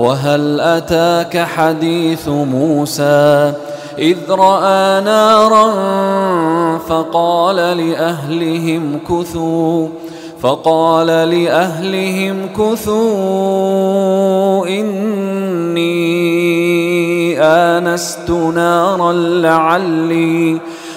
وهل أتاك حديث موسى إذ رأى نارا فقال لأهلهم كثوا فقال لأهلهم كثوا إني آنست نارا لعلي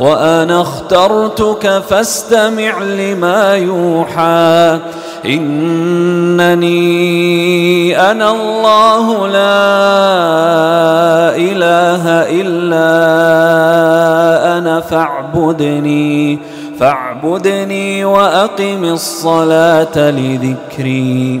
وأنا اخترتك فاستمع لما يوحى. إنني أنا الله لا إله إلا أنا فاعبدني. فاعبدني وأقم الصلاة لذكري.